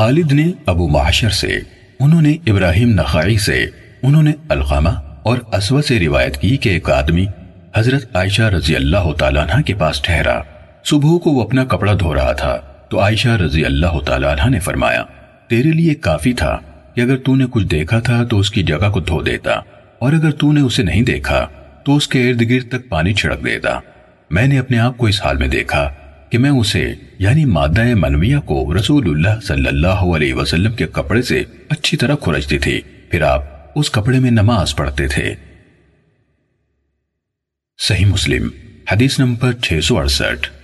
خالد نے ابو معاشر سے، انہوں نے ابراہیم نخائی سے، انہوں نے القامہ اور اسود سے روایت کی کہ ایک آدمی حضرت عائشہ رضی اللہ تعالیٰ عنہ کے پاس ٹھہرا۔ صبح کو وہ اپنا کپڑا دھو رہا تھا۔ تو عائشہ رضی اللہ تعالیٰ عنہ نے فرمایا، تیرے لیے کافی تھا کہ اگر تو نے کچھ دیکھا تھا تو اس کی جگہ کو دھو دیتا، اور اگر تو نے اسے نہیں دیکھا تو اس کے ارد گرد تک پانی چھڑک دیتا۔ میں نے اپنے آپ کو اس حال میں دیکھا کہ میں اسے یعنی مادہ منویہ کو رسول اللہ صلی اللہ علیہ وسلم کے کپڑے سے اچھی طرح کھرچتی تھی پھر آپ اس کپڑے میں نماز پڑھتے تھے۔ صحیح مسلم، حدیث نمبر 668